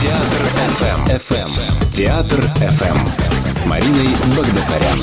Театр FM. FM. Театр FM. С Мариной Багдасарян.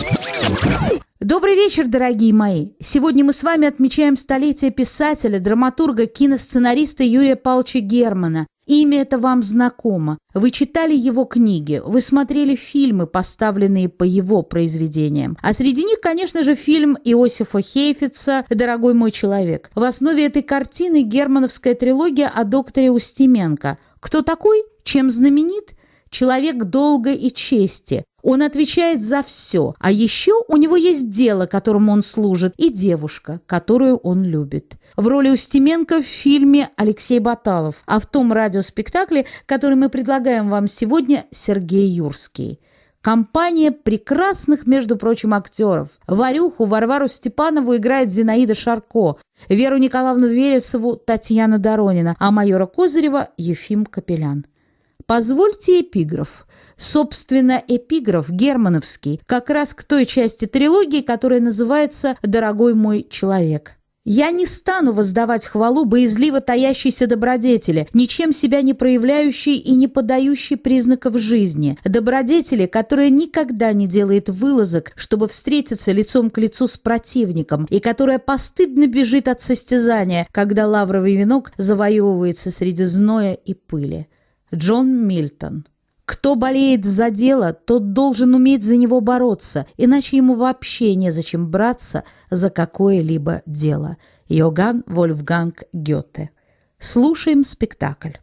Добрый вечер, дорогие мои! Сегодня мы с вами отмечаем столетие писателя, драматурга, киносценариста Юрия Павловича Германа. Имя это вам знакомо. Вы читали его книги, вы смотрели фильмы, поставленные по его произведениям. А среди них, конечно же, фильм Иосифа Хейфица «Дорогой мой человек». В основе этой картины германовская трилогия о докторе Устименко. Кто такой? Чем знаменит? Человек долга и чести. Он отвечает за все. А еще у него есть дело, которому он служит, и девушка, которую он любит. В роли Устименко в фильме Алексей Баталов, а в том радиоспектакле, который мы предлагаем вам сегодня, Сергей Юрский. Компания прекрасных, между прочим, актеров. Варюху Варвару Степанову играет Зинаида Шарко, Веру Николаевну Вересову Татьяна Доронина, а майора Козырева Ефим Капелян. Позвольте эпиграф. Собственно, эпиграф германовский, как раз к той части трилогии, которая называется «Дорогой мой человек». Я не стану воздавать хвалу боязливо таящейся добродетели, ничем себя не проявляющей и не подающей признаков жизни. Добродетели, которая никогда не делает вылазок, чтобы встретиться лицом к лицу с противником, и которая постыдно бежит от состязания, когда лавровый венок завоевывается среди зноя и пыли. Джон Мильтон кто болеет за дело, тот должен уметь за него бороться, иначе ему вообще незачем браться за какое-либо дело. Йоган Вольфганг Гёте. Слушаем спектакль.